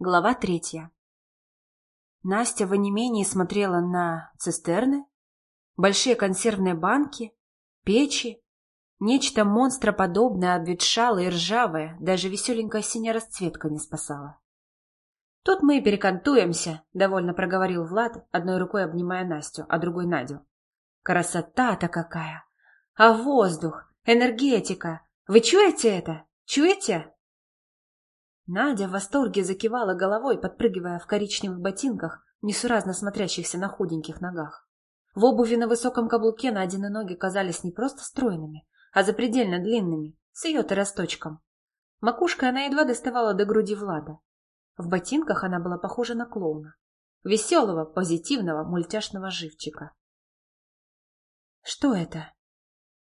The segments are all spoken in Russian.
Глава третья. Настя в онемении смотрела на цистерны, большие консервные банки, печи. Нечто монстроподобное обветшало и ржавое, даже веселенькая синяя расцветка не спасала. «Тут мы и перекантуемся», — довольно проговорил Влад, одной рукой обнимая Настю, а другой Надю. «Красота-то какая! А воздух, энергетика! Вы чуете это? Чуете?» Надя в восторге закивала головой, подпрыгивая в коричневых ботинках, несуразно смотрящихся на худеньких ногах. В обуви на высоком каблуке Надины ноги казались не просто стройными, а запредельно длинными, с ее-то росточком. Макушкой она едва доставала до груди Влада. В ботинках она была похожа на клоуна. Веселого, позитивного, мультяшного живчика. Что это?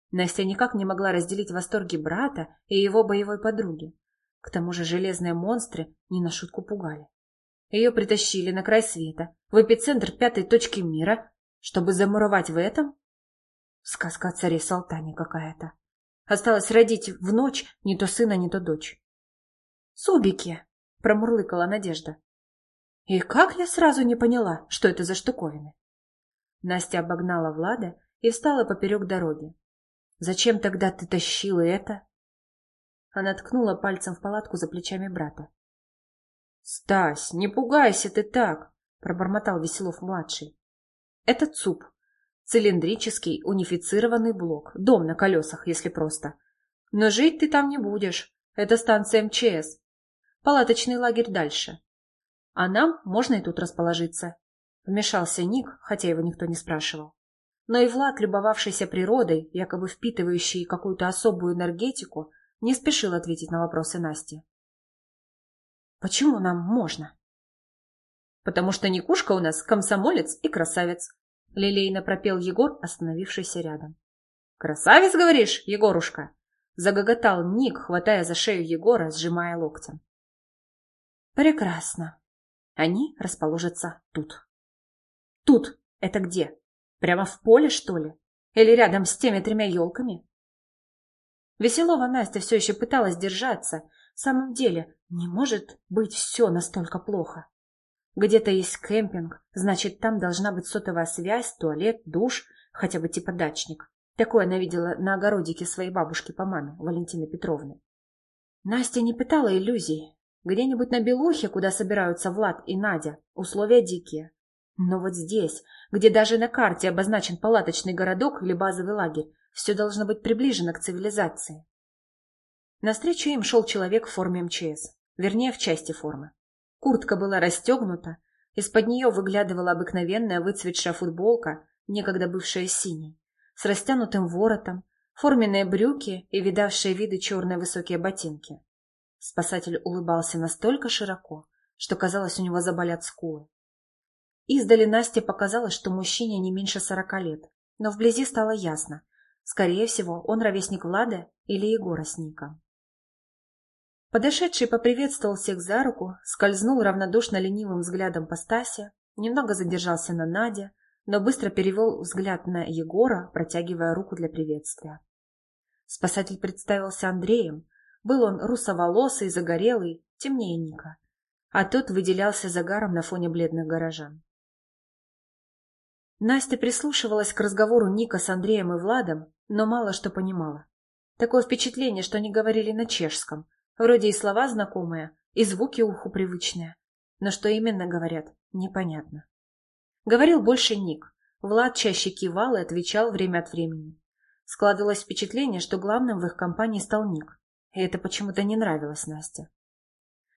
Настя никак не могла разделить восторги брата и его боевой подруги. К тому же железные монстры не на шутку пугали. Ее притащили на край света, в эпицентр пятой точки мира, чтобы замуровать в этом? Сказка о царе Салтане какая-то. Осталось родить в ночь не то сына, не то дочь. «Субики!» — промурлыкала Надежда. И как я сразу не поняла, что это за штуковины? Настя обогнала Влада и встала поперек дороги. «Зачем тогда ты тащила это?» Она ткнула пальцем в палатку за плечами брата. «Стась, не пугайся ты так!» — пробормотал Веселов-младший. «Это ЦУП. Цилиндрический унифицированный блок. Дом на колесах, если просто. Но жить ты там не будешь. Это станция МЧС. Палаточный лагерь дальше. А нам можно и тут расположиться». Вмешался Ник, хотя его никто не спрашивал. Но и Влад, любовавшийся природой, якобы впитывающий какую-то особую энергетику, не спешил ответить на вопросы Насти. «Почему нам можно?» «Потому что Никушка у нас комсомолец и красавец», — лилейно пропел Егор, остановившийся рядом. «Красавец, говоришь, Егорушка?» — загоготал Ник, хватая за шею Егора, сжимая локтем. «Прекрасно. Они расположатся тут». «Тут? Это где? Прямо в поле, что ли? Или рядом с теми тремя елками?» Веселова Настя все еще пыталась держаться. В самом деле, не может быть все настолько плохо. Где-то есть кемпинг, значит, там должна быть сотовая связь, туалет, душ, хотя бы типа дачник. Такое она видела на огородике своей бабушки по маме, Валентины Петровны. Настя не пытала иллюзий. Где-нибудь на Белухе, куда собираются Влад и Надя, условия дикие. Но вот здесь, где даже на карте обозначен палаточный городок или базовый лагерь, все должно быть приближено к цивилизации. Навстречу им шел человек в форме МЧС, вернее, в части формы. Куртка была расстегнута, из-под нее выглядывала обыкновенная выцветшая футболка, некогда бывшая синей, с растянутым воротом, форменные брюки и видавшие виды черные высокие ботинки. Спасатель улыбался настолько широко, что казалось, у него заболят скулы. Издали Насте показалось, что мужчине не меньше сорока лет, но вблизи стало ясно, Скорее всего, он ровесник Влада или Егора с Ником. Подошедший поприветствовал всех за руку, скользнул равнодушно ленивым взглядом по Стасе, немного задержался на Наде, но быстро перевел взгляд на Егора, протягивая руку для приветствия. Спасатель представился Андреем. Был он русоволосый, загорелый, темнее Ника, а тот выделялся загаром на фоне бледных горожан. Настя прислушивалась к разговору Ника с Андреем и Владом, но мало что понимала. Такое впечатление, что они говорили на чешском. Вроде и слова знакомые, и звуки уху привычные. Но что именно говорят, непонятно. Говорил больше Ник. Влад чаще кивал и отвечал время от времени. Складывалось впечатление, что главным в их компании стал Ник. И это почему-то не нравилось Насте.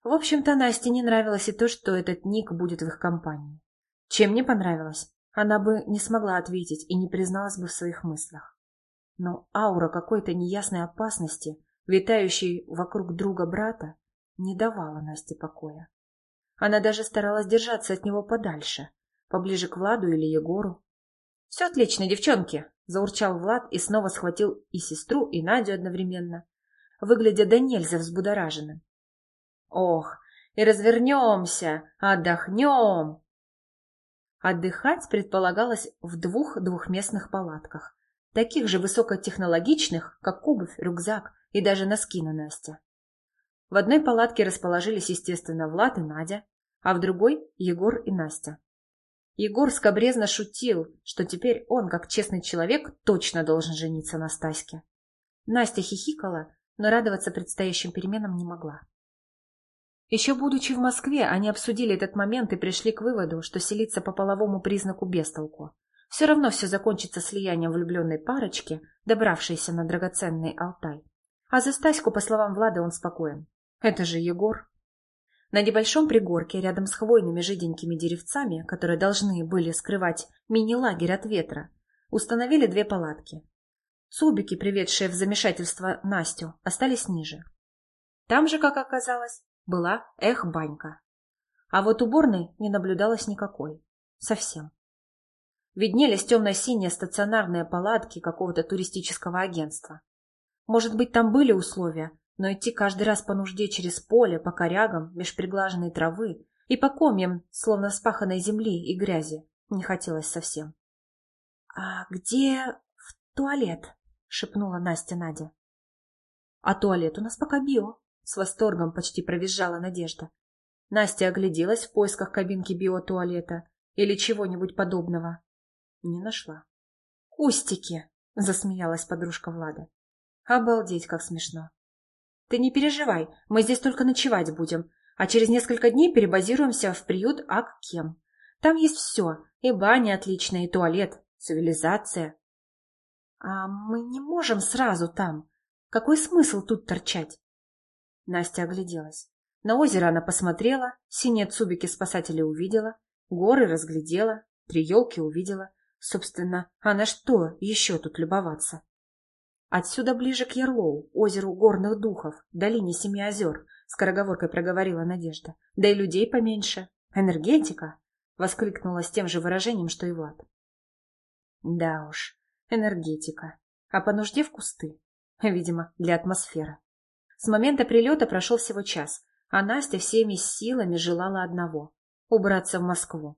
В общем-то, Насте не нравилось и то, что этот Ник будет в их компании. Чем не понравилось? Она бы не смогла ответить и не призналась бы в своих мыслях. Но аура какой-то неясной опасности, витающей вокруг друга брата, не давала Насте покоя. Она даже старалась держаться от него подальше, поближе к Владу или Егору. «Все отлично, девчонки!» – заурчал Влад и снова схватил и сестру, и Надю одновременно, выглядя до нельзя взбудораженным. «Ох, и развернемся, отдохнем!» Отдыхать предполагалось в двух двухместных палатках, таких же высокотехнологичных, как обувь, рюкзак и даже носки на Насте. В одной палатке расположились, естественно, Влад и Надя, а в другой – Егор и Настя. Егор скобрезно шутил, что теперь он, как честный человек, точно должен жениться на Стаське. Настя хихикала, но радоваться предстоящим переменам не могла. Еще будучи в Москве, они обсудили этот момент и пришли к выводу, что селиться по половому признаку без толку. Все равно все закончится слиянием влюбленной парочки, добравшейся на драгоценный Алтай. А за Стаську, по словам Влада, он спокоен. Это же Егор. На небольшом пригорке, рядом с хвойными жиденькими деревцами, которые должны были скрывать мини-лагерь от ветра, установили две палатки. Цубики, приведшие в замешательство Настю, остались ниже. Там же, как оказалось, была эх-банька. А вот уборной не наблюдалось никакой. Совсем. Виднелись темно-синие стационарные палатки какого-то туристического агентства. Может быть, там были условия, но идти каждый раз по нужде через поле, по корягам, меж приглаженной травы и по комьям, словно спаханной земли и грязи, не хотелось совсем. — А где в туалет? — шепнула Настя Надя. — А туалет у нас пока био, — с восторгом почти провизжала Надежда. Настя огляделась в поисках кабинки биотуалета или чего-нибудь подобного. Не нашла. «Кустики!» — засмеялась подружка Влада. «Обалдеть, как смешно!» «Ты не переживай, мы здесь только ночевать будем, а через несколько дней перебазируемся в приют Ак-Кем. Там есть все, и баня отличная, и туалет, цивилизация». «А мы не можем сразу там. Какой смысл тут торчать?» Настя огляделась. На озеро она посмотрела, синие цубики спасателя увидела, горы разглядела, три елки увидела. Собственно, а на что еще тут любоваться? Отсюда ближе к Ярлоу, озеру горных духов, долине Семи озер, скороговоркой проговорила Надежда. Да и людей поменьше. Энергетика? Воскликнула с тем же выражением, что и Влад. Да уж, энергетика. А по нужде в кусты. Видимо, для атмосферы. С момента прилета прошел всего час, а Настя всеми силами желала одного — убраться в Москву.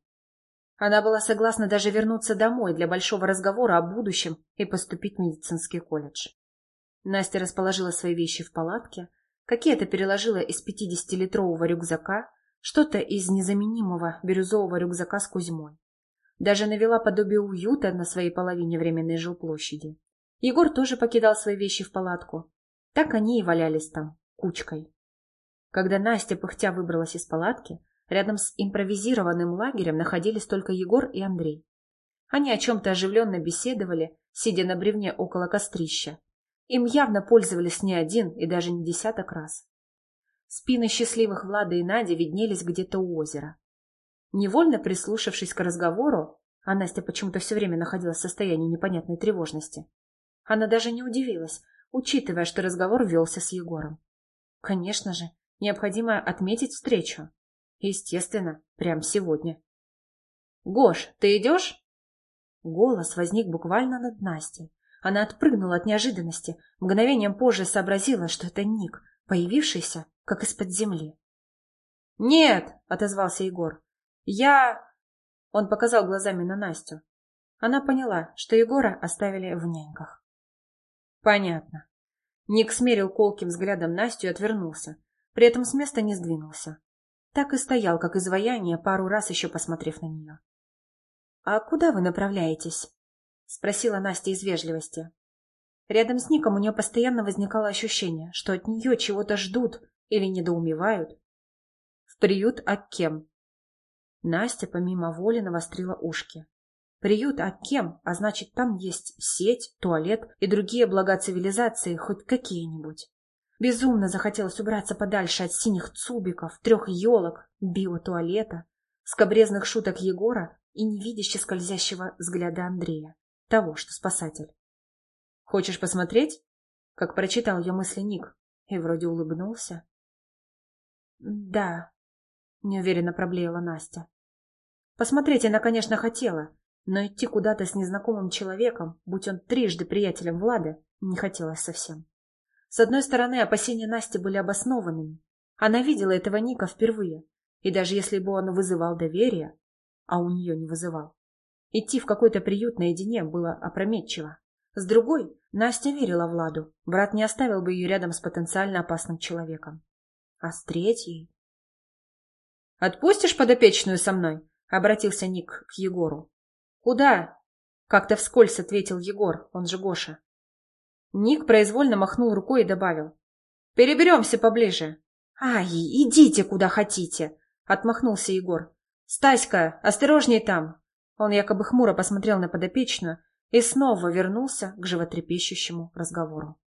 Она была согласна даже вернуться домой для большого разговора о будущем и поступить в медицинский колледж. Настя расположила свои вещи в палатке, какие-то переложила из 50-литрового рюкзака, что-то из незаменимого бирюзового рюкзака с Кузьмой. Даже навела подобие уюта на своей половине временной жилплощади. Егор тоже покидал свои вещи в палатку, так они и валялись там, кучкой. Когда Настя пыхтя выбралась из палатки, рядом с импровизированным лагерем находились только Егор и Андрей. Они о чем-то оживленно беседовали, сидя на бревне около кострища. Им явно пользовались не один и даже не десяток раз. Спины счастливых Влада и Нади виднелись где-то у озера. Невольно прислушавшись к разговору, а Настя почему-то все время находилась в состоянии непонятной тревожности, она даже не удивилась, учитывая, что разговор велся с Егором. Конечно же, необходимо отметить встречу. Естественно, прямо сегодня. «Гош, ты идешь?» Голос возник буквально над Настей. Она отпрыгнула от неожиданности, мгновением позже сообразила, что это Ник, появившийся, как из-под земли. «Нет!» — отозвался Егор. «Я...» — он показал глазами на Настю. Она поняла, что Егора оставили в няньках. Понятно. Ник смерил колким взглядом Настю и отвернулся. При этом с места не сдвинулся. Так и стоял, как изваяние, пару раз еще посмотрев на нее. — А куда вы направляетесь? — спросила Настя из вежливости. Рядом с Ником у нее постоянно возникало ощущение, что от нее чего-то ждут или недоумевают. — В приют Аккем. Настя помимо воли навострила ушки. Приют а кем, а значит, там есть сеть, туалет и другие блага цивилизации, хоть какие-нибудь. Безумно захотелось убраться подальше от синих цубиков, трех елок, биотуалета, скобрезных шуток Егора и невидяще скользящего взгляда Андрея, того, что спасатель. «Хочешь посмотреть?» Как прочитал я мысли Ник, и вроде улыбнулся. «Да», — неуверенно проблеяла Настя. Посмотреть она, конечно, хотела, но идти куда-то с незнакомым человеком, будь он трижды приятелем Влада, не хотелось совсем. С одной стороны, опасения Насти были обоснованными. Она видела этого Ника впервые, и даже если бы он вызывал доверие, а у нее не вызывал, идти в какой-то приют наедине было опрометчиво. С другой, Настя верила Владу, брат не оставил бы ее рядом с потенциально опасным человеком. А с третьей... «Отпустишь подопечную со мной?» — обратился Ник к Егору. «Куда?» — как-то вскользь ответил Егор, он же Гоша. Ник произвольно махнул рукой и добавил. «Переберемся поближе». «Ай, идите куда хотите!» — отмахнулся Егор. «Стаська, осторожней там!» Он якобы хмуро посмотрел на подопечную и снова вернулся к животрепещущему разговору.